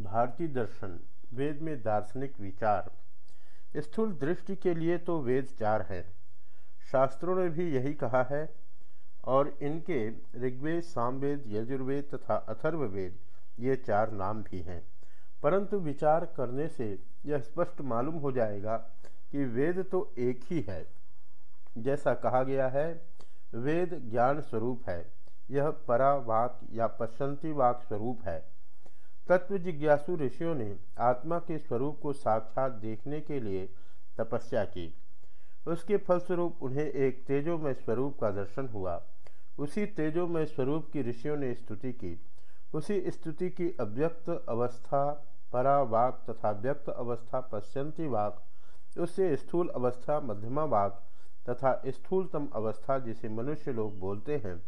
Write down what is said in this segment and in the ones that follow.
भारतीय दर्शन, वेद में दार्शनिक विचार। स्थूल दृष्टि के लिए तो वेद चार हैं। शास्त्रों ने भी यही कहा है, और इनके ऋग्वेद, सामवेद, यजुर्वेद तथा अथर्ववेद ये चार नाम भी हैं। परंतु विचार करने से यह स्पष्ट मालूम हो जाएगा कि वेद तो एक ही है। जैसा कहा गया है, वेद ज्ञान स्वरूप है। यह परावाक या पश्चंती वाक स्वरूप है। तत्व जिज्ञासु ऋषियों ने आत्मा के स्वरूप को साक्षात देखने के लिए तपस्या की। उसके फलस्वरूप उन्हें एक तेजोमय स्वरूप का दर्शन हुआ। उसी तेजोमय स्वरूप की ऋषियों ने स्तुति की। उसी स्तुति की अव्यक्त अवस्था, परावाक तथा व्यक्त अवस्था पश्चंती वाक, उससे स्थूल अवस्था, मध्यमा वाक तथा स्थूलतम अवस्था जिसे मनुष्य लोग बोलते हैं,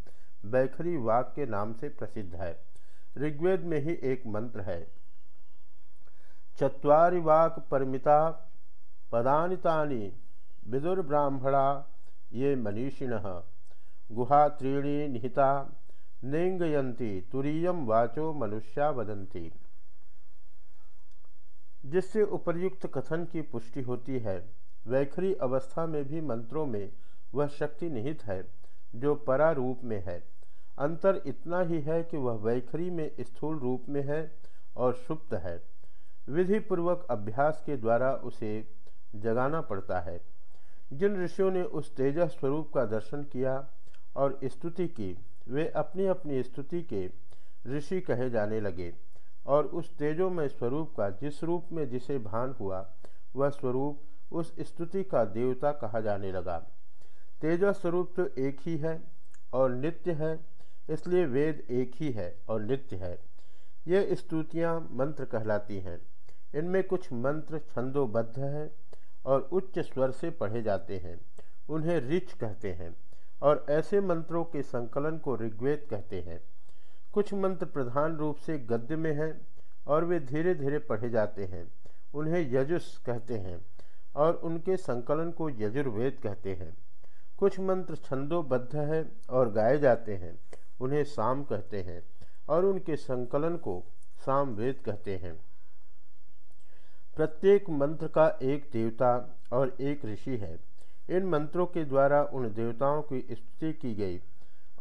बैखरी वाक के नाम से प्रसिद्ध है। ऋग्वेद में ही एक मंत्र है। चुरी वाक परिमिता पदानितानि विदुर्ब्राह्मणा ये मनीषिण। गुहा त्रीणी निहिता नेंगयंती तुरीय वाचो मनुष्या वदंती जिससे उपर्युक्त कथन की पुष्टि होती है, वैखरी अवस्था में भी मंत्रों में वह शक्ति निहित है, जो परारूप में है। अंतर इतना ही है कि वह वैखरी में स्थूल रूप में है और सुप्त है। विधि पूर्वक अभ्यास के द्वारा उसे जगाना पड़ता है। जिन ऋषियों ने उस तेजस स्वरूप का दर्शन किया और स्तुति की, वे अपनी अपनी स्तुति के ऋषि कहे जाने लगे और उस तेजोमय स्वरूप का, जिस रूप में जिसे भान हुआ, वह स्वरूप उस स्तुति का देवता कहा जाने लगा। तेजस स्वरूप तो एक ही है और नित्य है इसलिए वेद एक ही है और नित्य है। ये स्तुतियाँ मंत्र कहलाती हैं। इनमें कुछ मंत्र छंदोबद्ध है और उच्च स्वर से पढ़े जाते हैं। उन्हें रिच कहते हैं और ऐसे मंत्रों के संकलन को ऋग्वेद कहते हैं। कुछ मंत्र प्रधान रूप से गद्य में हैं और वे धीरे धीरे पढ़े जाते हैं। उन्हें यजुस कहते हैं और उनके संकलन को यजुर्वेद कहते हैं। कुछ मंत्र छंदोबद्ध है और गाए जाते हैं। उन्हें साम कहते हैं और उनके संकलन को सामवेद कहते हैं। प्रत्येक मंत्र का एक देवता और एक ऋषि है। इन मंत्रों के द्वारा उन देवताओं की स्तुति की गई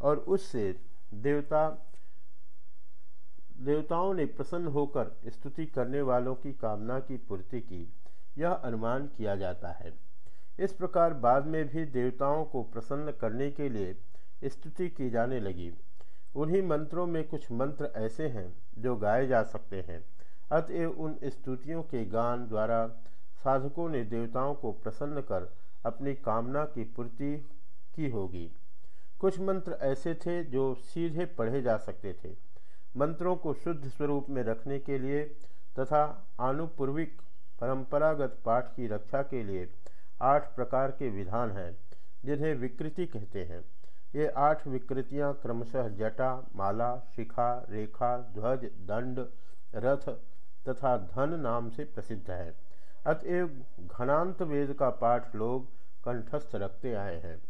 और उससे देवता, देवताओं ने प्रसन्न होकर स्तुति करने वालों की कामना की पूर्ति की। यह अनुमान किया जाता है। इस प्रकार बाद में भी देवताओं को प्रसन्न करने के लिए स्तुति की जाने लगी। उन्हीं मंत्रों में कुछ मंत्र ऐसे हैं जो गाए जा सकते हैं। अतएव उन स्तुतियों के गान द्वारा साधकों ने देवताओं को प्रसन्न कर अपनी कामना की पूर्ति की होगी। कुछ मंत्र ऐसे थे जो सीधे पढ़े जा सकते थे। मंत्रों को शुद्ध स्वरूप में रखने के लिए तथा आनुपूर्विक परंपरागत पाठ की रक्षा के लिए आठ प्रकार के विधान हैं, जिन्हें विकृति कहते हैं। ये आठ विकृतियाँ क्रमशः जटा, माला, शिखा, रेखा, ध्वज, दंड, रथ तथा धन नाम से प्रसिद्ध है। अतएव घनांत वेद का पाठ लोग कंठस्थ रखते आए हैं।